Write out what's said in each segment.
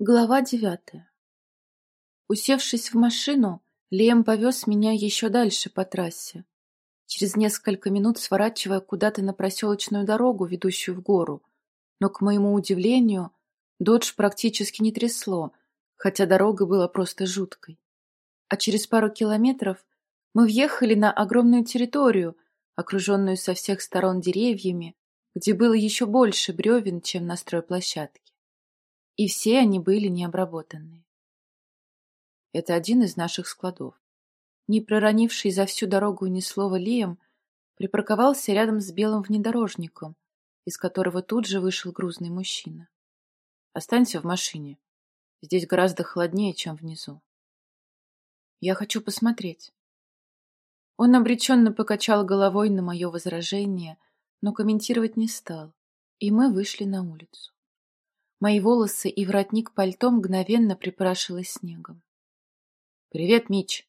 Глава девятая Усевшись в машину, Лем повез меня еще дальше по трассе, через несколько минут сворачивая куда-то на проселочную дорогу, ведущую в гору. Но, к моему удивлению, додж практически не трясло, хотя дорога была просто жуткой. А через пару километров мы въехали на огромную территорию, окруженную со всех сторон деревьями, где было еще больше бревен, чем на стройплощадке. И все они были необработанные. Это один из наших складов. Не проронивший за всю дорогу ни слова Лием, припарковался рядом с белым внедорожником, из которого тут же вышел грузный мужчина. Останься в машине. Здесь гораздо холоднее, чем внизу. Я хочу посмотреть. Он обреченно покачал головой на мое возражение, но комментировать не стал, и мы вышли на улицу. Мои волосы и воротник пальто мгновенно припрашило снегом. «Привет, Мич!»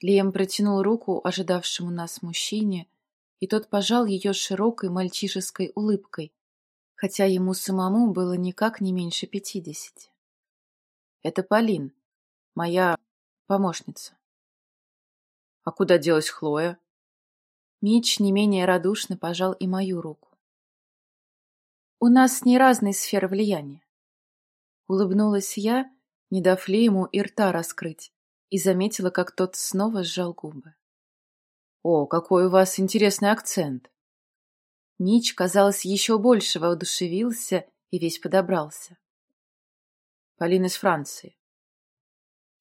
Лиам протянул руку ожидавшему нас мужчине, и тот пожал ее широкой мальчишеской улыбкой, хотя ему самому было никак не меньше пятидесяти. «Это Полин, моя помощница». «А куда делась Хлоя?» Мич не менее радушно пожал и мою руку. У нас не разные сферы влияния. Улыбнулась я, не дав ли ему и рта раскрыть, и заметила, как тот снова сжал губы. «О, какой у вас интересный акцент!» Мич, казалось, еще больше воодушевился и весь подобрался. Полина из Франции.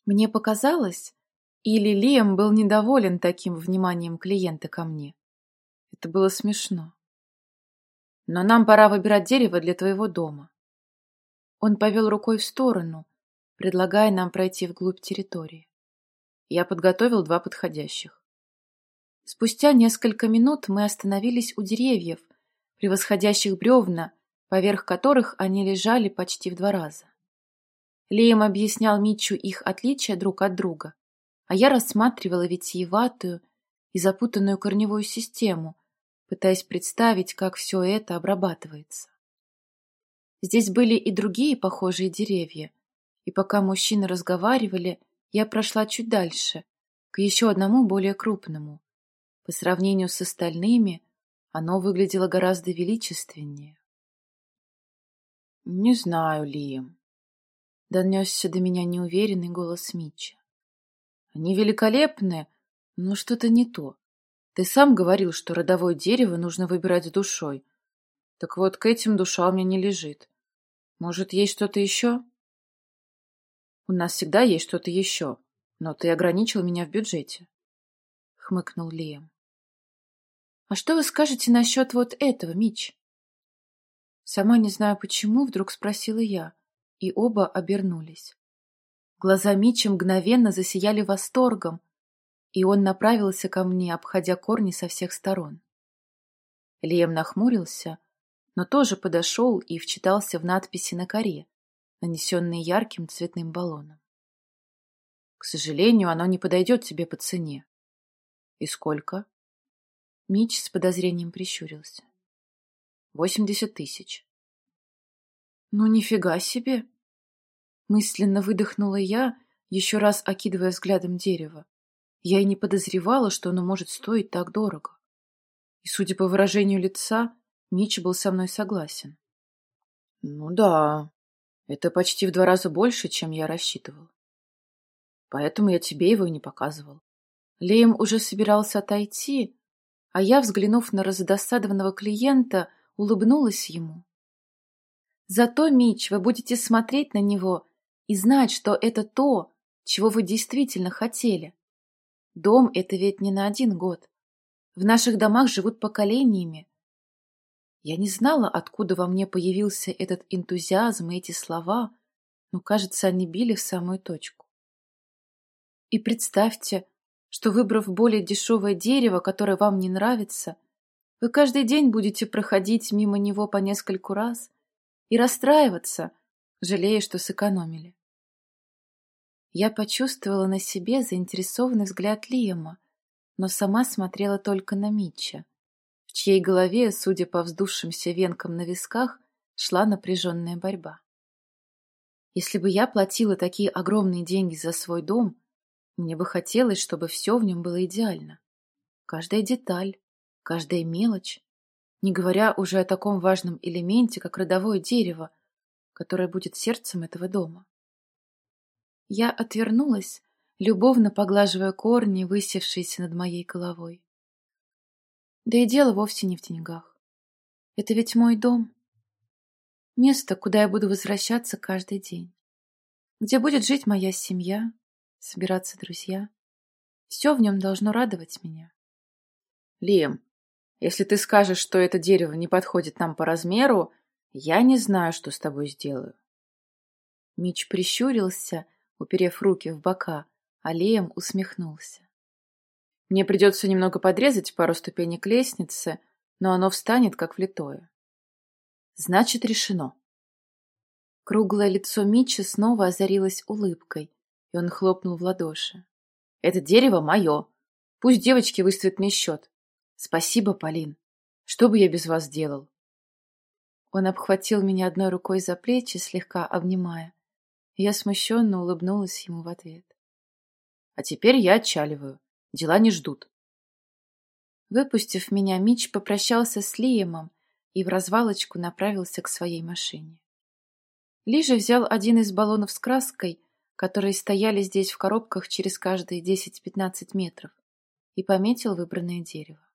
Мне показалось, или Лиам был недоволен таким вниманием клиента ко мне. Это было смешно. Но нам пора выбирать дерево для твоего дома. Он повел рукой в сторону, предлагая нам пройти вглубь территории. Я подготовил два подходящих. Спустя несколько минут мы остановились у деревьев, превосходящих бревна, поверх которых они лежали почти в два раза. Леем объяснял Митчу их отличия друг от друга, а я рассматривала витиеватую и запутанную корневую систему, пытаясь представить, как все это обрабатывается. Здесь были и другие похожие деревья, и пока мужчины разговаривали, я прошла чуть дальше, к еще одному более крупному. По сравнению с остальными, оно выглядело гораздо величественнее. «Не знаю, Лием», — донесся до меня неуверенный голос Митча. «Они великолепны, но что-то не то. Ты сам говорил, что родовое дерево нужно выбирать душой. Так вот, к этим душа у меня не лежит. Может, есть что-то еще? У нас всегда есть что-то еще, но ты ограничил меня в бюджете. Хмыкнул Лиам. А что вы скажете насчет вот этого, Мич? Сама не знаю почему, вдруг спросила я, и оба обернулись. Глаза Мича мгновенно засияли восторгом, и он направился ко мне, обходя корни со всех сторон. Лием нахмурился, но тоже подошел и вчитался в надписи на коре, нанесенные ярким цветным баллоном. К сожалению, оно не подойдет тебе по цене. И сколько? Мич с подозрением прищурился. Восемьдесят тысяч. Ну, нифига себе! Мысленно выдохнула я, еще раз окидывая взглядом дерево. Я и не подозревала, что оно может стоить так дорого. И, судя по выражению лица, Митч был со мной согласен. Ну да, это почти в два раза больше, чем я рассчитывал. Поэтому я тебе его и не показывал. Леем уже собирался отойти, а я, взглянув на разодосадованного клиента, улыбнулась ему. Зато, Мич, вы будете смотреть на него и знать, что это то, чего вы действительно хотели. Дом — это ведь не на один год. В наших домах живут поколениями. Я не знала, откуда во мне появился этот энтузиазм и эти слова, но, кажется, они били в самую точку. И представьте, что, выбрав более дешевое дерево, которое вам не нравится, вы каждый день будете проходить мимо него по нескольку раз и расстраиваться, жалея, что сэкономили. Я почувствовала на себе заинтересованный взгляд Лиема, но сама смотрела только на Митча, в чьей голове, судя по вздувшимся венкам на висках, шла напряженная борьба. Если бы я платила такие огромные деньги за свой дом, мне бы хотелось, чтобы все в нем было идеально. Каждая деталь, каждая мелочь, не говоря уже о таком важном элементе, как родовое дерево, которое будет сердцем этого дома. Я отвернулась, любовно поглаживая корни, высевшиеся над моей головой. Да и дело вовсе не в деньгах. Это ведь мой дом. Место, куда я буду возвращаться каждый день. Где будет жить моя семья, собираться друзья. Все в нем должно радовать меня. Лем, если ты скажешь, что это дерево не подходит нам по размеру, я не знаю, что с тобой сделаю. Мич прищурился, уперев руки в бока, а Лем усмехнулся. Мне придется немного подрезать пару ступенек лестницы, но оно встанет, как влитое. Значит, решено. Круглое лицо Митча снова озарилось улыбкой, и он хлопнул в ладоши. Это дерево мое. Пусть девочки выставят мне счет. Спасибо, Полин. Что бы я без вас делал? Он обхватил меня одной рукой за плечи, слегка обнимая. Я смущенно улыбнулась ему в ответ. А теперь я отчаливаю. Дела не ждут. Выпустив меня, Мич попрощался с Лиемом и в развалочку направился к своей машине. Ли же взял один из баллонов с краской, которые стояли здесь в коробках через каждые 10-15 метров, и пометил выбранное дерево.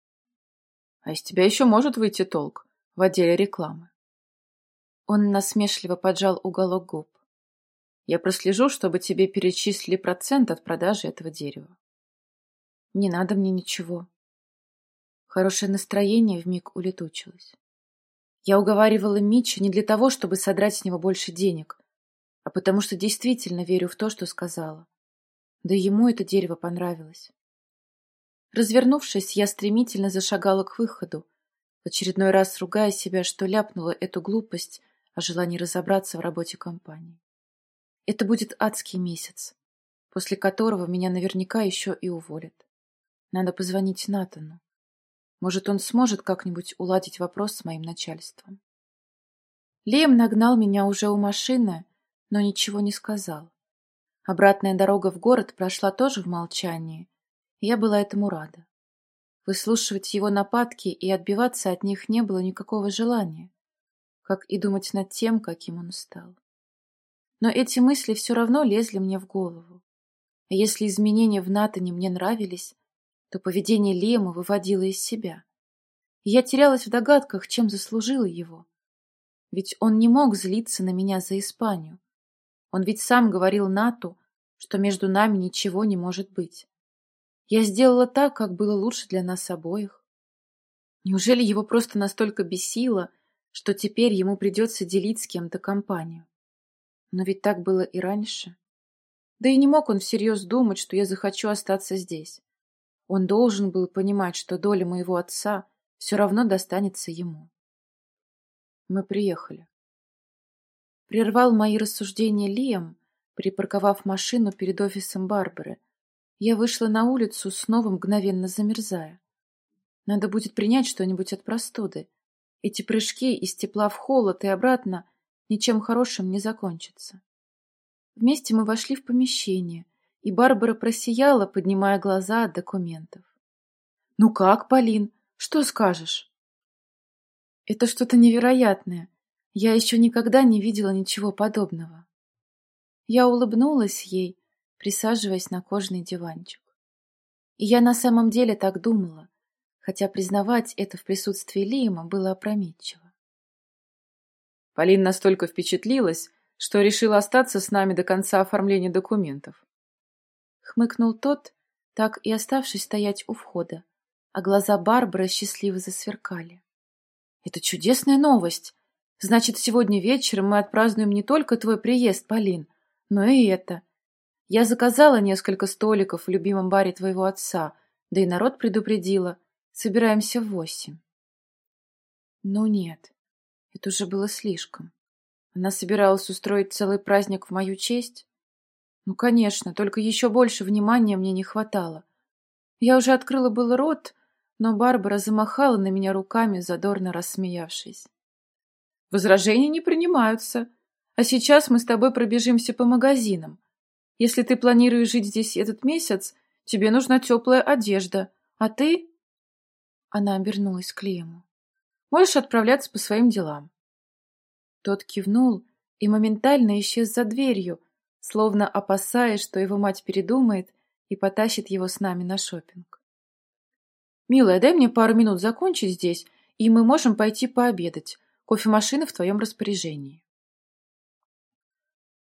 А из тебя еще может выйти толк в отделе рекламы. Он насмешливо поджал уголок губ. Я прослежу, чтобы тебе перечислили процент от продажи этого дерева. Не надо мне ничего. Хорошее настроение вмиг улетучилось. Я уговаривала Митча не для того, чтобы содрать с него больше денег, а потому что действительно верю в то, что сказала. Да ему это дерево понравилось. Развернувшись, я стремительно зашагала к выходу, в очередной раз ругая себя, что ляпнула эту глупость о желании разобраться в работе компании. Это будет адский месяц, после которого меня наверняка еще и уволят. Надо позвонить Натану. Может, он сможет как-нибудь уладить вопрос с моим начальством. Лем нагнал меня уже у машины, но ничего не сказал. Обратная дорога в город прошла тоже в молчании, я была этому рада. Выслушивать его нападки и отбиваться от них не было никакого желания, как и думать над тем, каким он стал. Но эти мысли все равно лезли мне в голову. А если изменения в Натане мне нравились, то поведение Лема выводило из себя. Я терялась в догадках, чем заслужила его. Ведь он не мог злиться на меня за Испанию. Он ведь сам говорил Нату, что между нами ничего не может быть. Я сделала так, как было лучше для нас обоих. Неужели его просто настолько бесило, что теперь ему придется делить с кем-то компанию? Но ведь так было и раньше. Да и не мог он всерьез думать, что я захочу остаться здесь. Он должен был понимать, что доля моего отца все равно достанется ему. Мы приехали. Прервал мои рассуждения Лиам, припарковав машину перед офисом Барбары. Я вышла на улицу, снова мгновенно замерзая. Надо будет принять что-нибудь от простуды. Эти прыжки из тепла в холод и обратно ничем хорошим не закончатся. Вместе мы вошли в помещение, и Барбара просияла, поднимая глаза от документов. «Ну как, Полин, что скажешь?» «Это что-то невероятное. Я еще никогда не видела ничего подобного». Я улыбнулась ей, присаживаясь на кожаный диванчик. И я на самом деле так думала, хотя признавать это в присутствии Лима было опрометчиво. Полин настолько впечатлилась, что решила остаться с нами до конца оформления документов хмыкнул тот, так и оставшись стоять у входа, а глаза Барбары счастливо засверкали. «Это чудесная новость! Значит, сегодня вечером мы отпразднуем не только твой приезд, Полин, но и это. Я заказала несколько столиков в любимом баре твоего отца, да и народ предупредила. Собираемся в восемь». «Ну нет, это уже было слишком. Она собиралась устроить целый праздник в мою честь?» Ну, конечно, только еще больше внимания мне не хватало. Я уже открыла был рот, но Барбара замахала на меня руками, задорно рассмеявшись. Возражения не принимаются. А сейчас мы с тобой пробежимся по магазинам. Если ты планируешь жить здесь этот месяц, тебе нужна теплая одежда. А ты...» Она обернулась к Лему. «Можешь отправляться по своим делам». Тот кивнул и моментально исчез за дверью, словно опасаясь, что его мать передумает и потащит его с нами на шопинг. «Милая, дай мне пару минут закончить здесь, и мы можем пойти пообедать. Кофемашина в твоем распоряжении».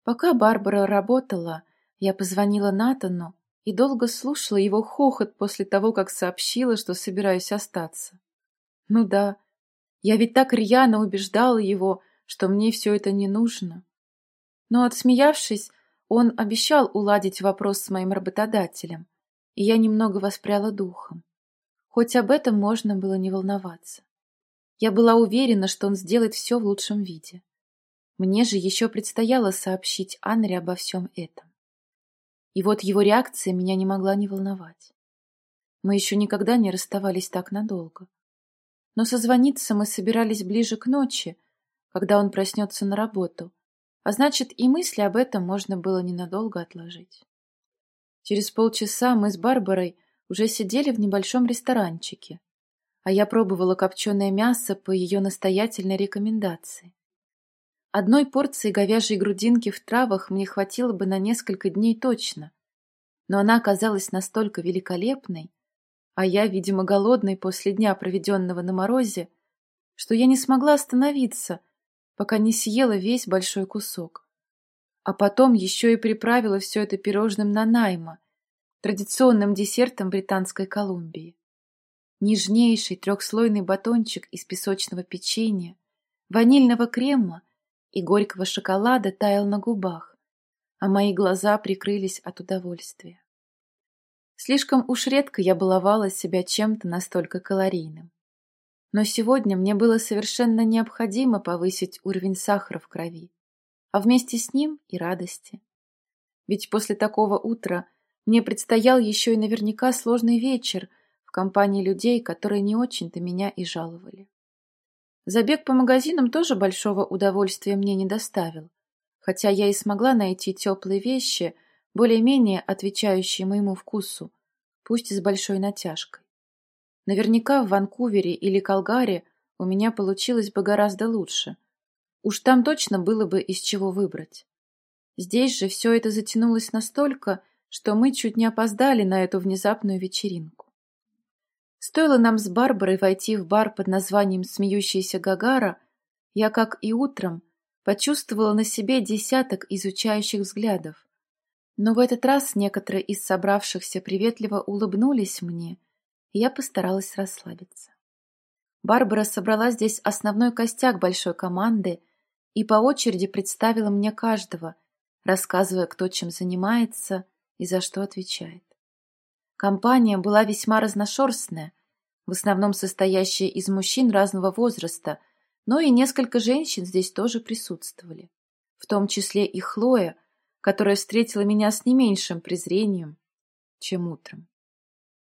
Пока Барбара работала, я позвонила Натану и долго слушала его хохот после того, как сообщила, что собираюсь остаться. Ну да, я ведь так рьяно убеждала его, что мне все это не нужно. Но, отсмеявшись, он обещал уладить вопрос с моим работодателем, и я немного воспряла духом. Хоть об этом можно было не волноваться. Я была уверена, что он сделает все в лучшем виде. Мне же еще предстояло сообщить Анре обо всем этом. И вот его реакция меня не могла не волновать. Мы еще никогда не расставались так надолго. Но созвониться мы собирались ближе к ночи, когда он проснется на работу, а значит, и мысли об этом можно было ненадолго отложить. Через полчаса мы с Барбарой уже сидели в небольшом ресторанчике, а я пробовала копченое мясо по ее настоятельной рекомендации. Одной порции говяжьей грудинки в травах мне хватило бы на несколько дней точно, но она оказалась настолько великолепной, а я, видимо, голодной после дня, проведенного на морозе, что я не смогла остановиться, пока не съела весь большой кусок. А потом еще и приправила все это пирожным на найма, традиционным десертом Британской Колумбии. Нежнейший трехслойный батончик из песочного печенья, ванильного крема и горького шоколада таял на губах, а мои глаза прикрылись от удовольствия. Слишком уж редко я баловала себя чем-то настолько калорийным. Но сегодня мне было совершенно необходимо повысить уровень сахара в крови, а вместе с ним и радости. Ведь после такого утра мне предстоял еще и наверняка сложный вечер в компании людей, которые не очень-то меня и жаловали. Забег по магазинам тоже большого удовольствия мне не доставил, хотя я и смогла найти теплые вещи, более-менее отвечающие моему вкусу, пусть и с большой натяжкой. Наверняка в Ванкувере или Калгаре у меня получилось бы гораздо лучше. Уж там точно было бы из чего выбрать. Здесь же все это затянулось настолько, что мы чуть не опоздали на эту внезапную вечеринку. Стоило нам с Барбарой войти в бар под названием «Смеющаяся Гагара», я, как и утром, почувствовала на себе десяток изучающих взглядов. Но в этот раз некоторые из собравшихся приветливо улыбнулись мне, и я постаралась расслабиться. Барбара собрала здесь основной костяк большой команды и по очереди представила мне каждого, рассказывая, кто чем занимается и за что отвечает. Компания была весьма разношерстная, в основном состоящая из мужчин разного возраста, но и несколько женщин здесь тоже присутствовали, в том числе и Хлоя, которая встретила меня с не меньшим презрением, чем утром.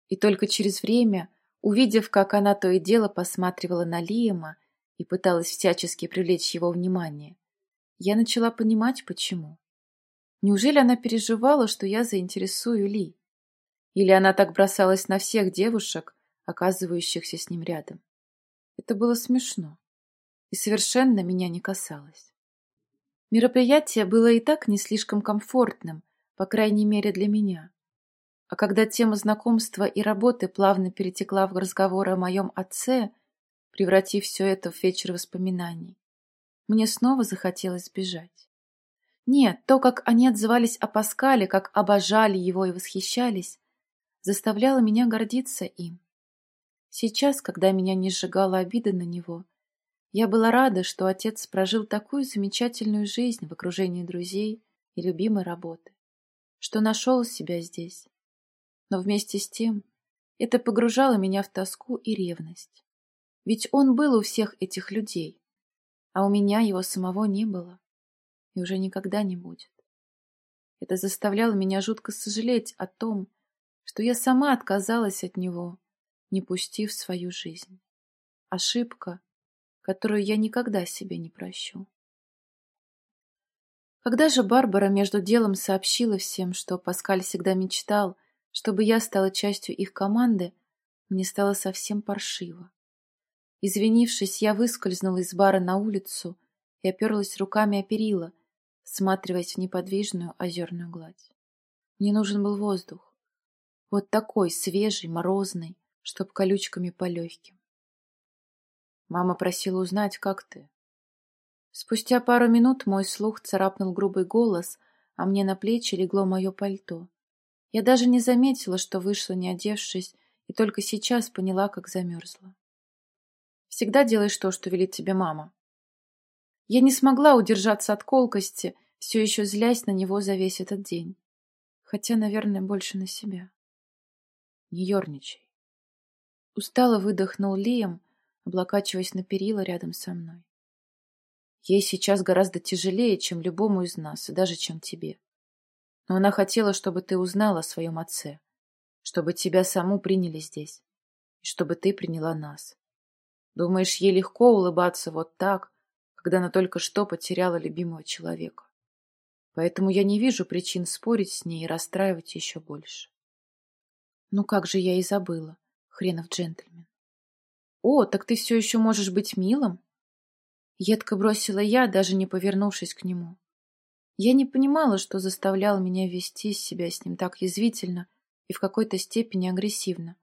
И только через время, увидев, как она то и дело посматривала на Лиема и пыталась всячески привлечь его внимание, я начала понимать, почему. Неужели она переживала, что я заинтересую Ли? Или она так бросалась на всех девушек, оказывающихся с ним рядом. Это было смешно и совершенно меня не касалось. Мероприятие было и так не слишком комфортным, по крайней мере для меня. А когда тема знакомства и работы плавно перетекла в разговор о моем отце, превратив все это в вечер воспоминаний, мне снова захотелось сбежать. Нет, то, как они отзывались о Паскале, как обожали его и восхищались, заставляло меня гордиться им. Сейчас, когда меня не сжигала обида на него, я была рада, что отец прожил такую замечательную жизнь в окружении друзей и любимой работы, что нашел себя здесь. Но вместе с тем это погружало меня в тоску и ревность. Ведь он был у всех этих людей, а у меня его самого не было и уже никогда не будет. Это заставляло меня жутко сожалеть о том, что я сама отказалась от него не пустив свою жизнь. Ошибка, которую я никогда себе не прощу. Когда же Барбара между делом сообщила всем, что Паскаль всегда мечтал, чтобы я стала частью их команды, мне стало совсем паршиво. Извинившись, я выскользнула из бара на улицу и оперлась руками о перила, всматриваясь в неподвижную озерную гладь. Мне нужен был воздух. Вот такой, свежий, морозный, чтоб колючками по легким. Мама просила узнать, как ты. Спустя пару минут мой слух царапнул грубый голос, а мне на плечи легло мое пальто. Я даже не заметила, что вышла, не одевшись, и только сейчас поняла, как замерзла. Всегда делаешь то, что велит тебе мама. Я не смогла удержаться от колкости, все еще злясь на него за весь этот день. Хотя, наверное, больше на себя. Не ерничай. Устало выдохнул Лием, облокачиваясь на перила рядом со мной. Ей сейчас гораздо тяжелее, чем любому из нас, и даже чем тебе. Но она хотела, чтобы ты узнал о своем отце, чтобы тебя саму приняли здесь, и чтобы ты приняла нас. Думаешь, ей легко улыбаться вот так, когда она только что потеряла любимого человека? Поэтому я не вижу причин спорить с ней и расстраивать еще больше. Ну как же я и забыла, хренов джентльмен. О, так ты все еще можешь быть милым? Едко бросила я, даже не повернувшись к нему. Я не понимала, что заставляло меня вести себя с ним так язвительно и в какой-то степени агрессивно,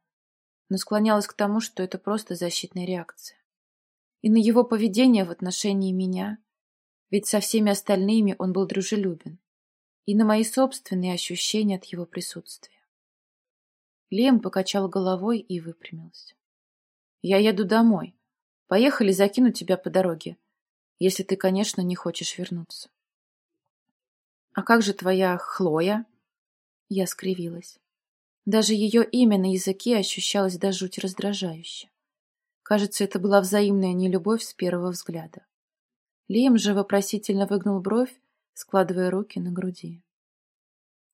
но склонялась к тому, что это просто защитная реакция. И на его поведение в отношении меня, ведь со всеми остальными он был дружелюбен, и на мои собственные ощущения от его присутствия. Лем покачал головой и выпрямился. «Я еду домой. Поехали, закину тебя по дороге если ты, конечно, не хочешь вернуться. «А как же твоя Хлоя?» Я скривилась. Даже ее имя на языке ощущалось до жути раздражающе. Кажется, это была взаимная нелюбовь с первого взгляда. Лием же вопросительно выгнул бровь, складывая руки на груди.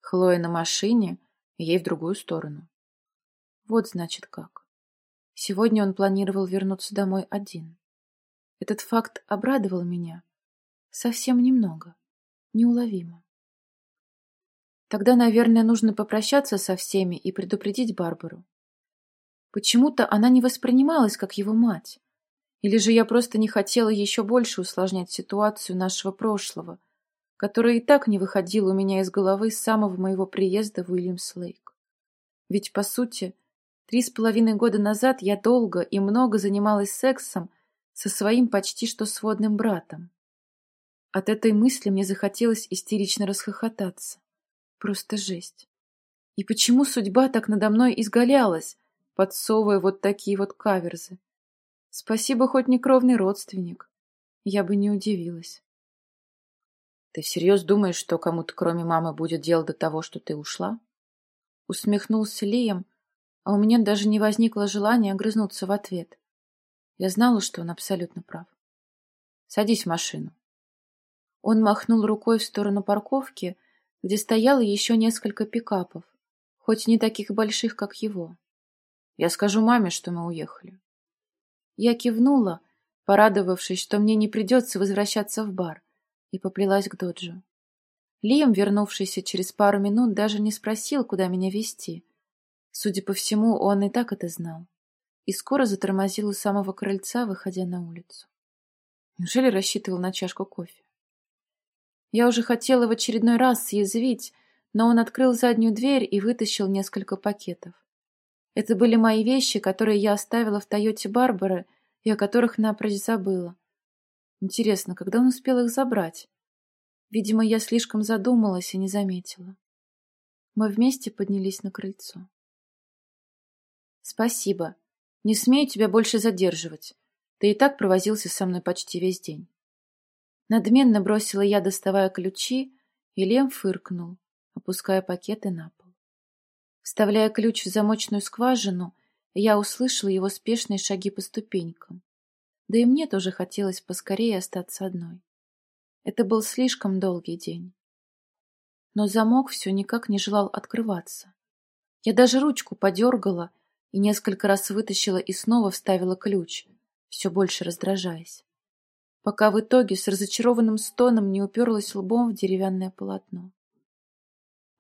Хлоя на машине, ей в другую сторону. Вот значит как. Сегодня он планировал вернуться домой один. Этот факт обрадовал меня. Совсем немного. Неуловимо. Тогда, наверное, нужно попрощаться со всеми и предупредить Барбару. Почему-то она не воспринималась как его мать. Или же я просто не хотела еще больше усложнять ситуацию нашего прошлого, которая и так не выходила у меня из головы с самого моего приезда в Уильямс-Лейк. Ведь, по сути, три с половиной года назад я долго и много занималась сексом со своим почти что сводным братом. От этой мысли мне захотелось истерично расхохотаться. Просто жесть. И почему судьба так надо мной изгалялась, подсовывая вот такие вот каверзы? Спасибо, хоть не кровный родственник. Я бы не удивилась. Ты всерьез думаешь, что кому-то кроме мамы будет дело до того, что ты ушла? Усмехнулся Лием, а у меня даже не возникло желания огрызнуться в ответ. Я знала, что он абсолютно прав. «Садись в машину». Он махнул рукой в сторону парковки, где стояло еще несколько пикапов, хоть не таких больших, как его. «Я скажу маме, что мы уехали». Я кивнула, порадовавшись, что мне не придется возвращаться в бар, и поплелась к доджу. Лиам, вернувшийся через пару минут, даже не спросил, куда меня вести. Судя по всему, он и так это знал и скоро затормозил у самого крыльца, выходя на улицу. Неужели рассчитывал на чашку кофе? Я уже хотела в очередной раз съязвить, но он открыл заднюю дверь и вытащил несколько пакетов. Это были мои вещи, которые я оставила в Тойоте Барбары и о которых напрочь забыла. Интересно, когда он успел их забрать? Видимо, я слишком задумалась и не заметила. Мы вместе поднялись на крыльцо. «Спасибо», не смею тебя больше задерживать. Ты и так провозился со мной почти весь день. Надменно бросила я, доставая ключи, и Лем фыркнул, опуская пакеты на пол. Вставляя ключ в замочную скважину, я услышала его спешные шаги по ступенькам. Да и мне тоже хотелось поскорее остаться одной. Это был слишком долгий день. Но замок все никак не желал открываться. Я даже ручку подергала, и несколько раз вытащила и снова вставила ключ, все больше раздражаясь. пока в итоге с разочарованным стоном не уперлась лбом в деревянное полотно.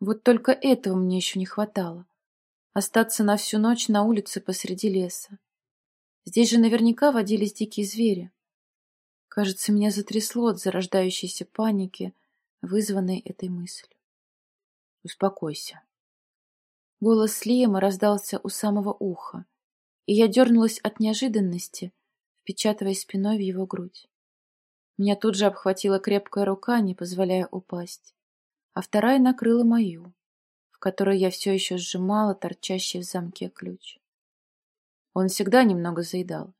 Вот только этого мне еще не хватало. Остаться на всю ночь на улице посреди леса. Здесь же наверняка водились дикие звери. Кажется, меня затрясло от зарождающейся паники, вызванной этой мыслью. Успокойся. Голос Лиема раздался у самого уха, и я дернулась от неожиданности, впечатывая спиной в его грудь. Меня тут же обхватила крепкая рука, не позволяя упасть а вторая накрыла мою, в которой я все еще сжимала торчащий в замке ключ. Он всегда немного заедал,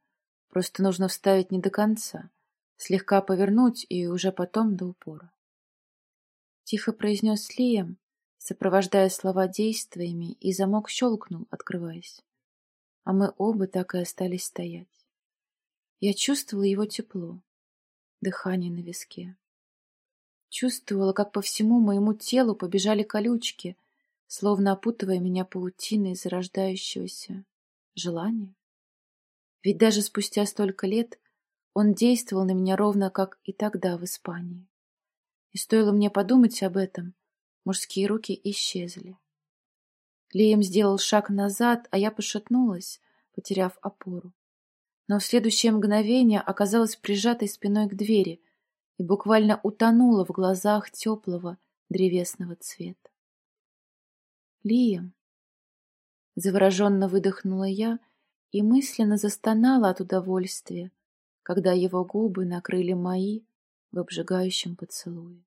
просто нужно вставить не до конца, слегка повернуть и уже потом до упора. Тихо произнес Лием, сопровождая слова действиями, и замок щелкнул, открываясь. А мы оба так и остались стоять. Я чувствовала его тепло, дыхание на виске. Чувствовала, как по всему моему телу побежали колючки, словно опутывая меня паутиной зарождающегося желания. Ведь даже спустя столько лет он действовал на меня ровно как и тогда в Испании. И стоило мне подумать об этом, мужские руки исчезли. Лием сделал шаг назад, а я пошатнулась, потеряв опору. Но в следующее мгновение оказалась прижатой спиной к двери — и буквально утонула в глазах теплого древесного цвета. «Лием!» Завороженно выдохнула я и мысленно застонала от удовольствия, когда его губы накрыли мои в обжигающем поцелуе.